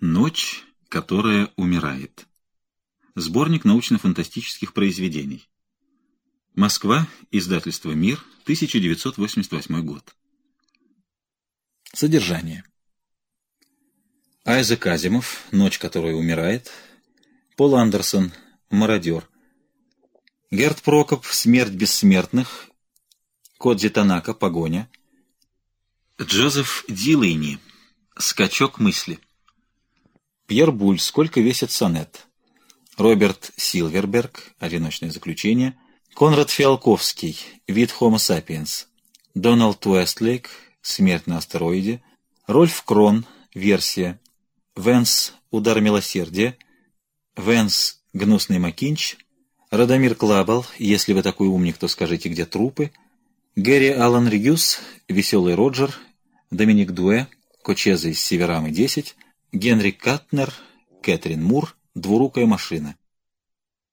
Ночь, которая умирает. Сборник научно-фантастических произведений. Москва, издательство «Мир», 1988 год. Содержание. Айзек Азимов. «Ночь, которая умирает», Пол Андерсон. «Мародер», Герт Прокоп. «Смерть бессмертных», Кодзи Танака. «Погоня», Джозеф Дилейни «Скачок мысли». Пьер Буль «Сколько весит сонет», Роберт Силверберг «Одиночное заключение», Конрад Фиалковский «Вид Homo sapiens», Дональд Уэстлейк «Смерть на астероиде», Рольф Крон «Версия», Венс «Удар милосердия», Венс «Гнусный Макинч», Радомир Клабал «Если вы такой умник, то скажите, где трупы», Гэри Аллан Рьюс «Веселый Роджер», Доминик Дуэ «Кочеза из Северамы 10», Генри Катнер, Кэтрин Мур, «Двурукая машина».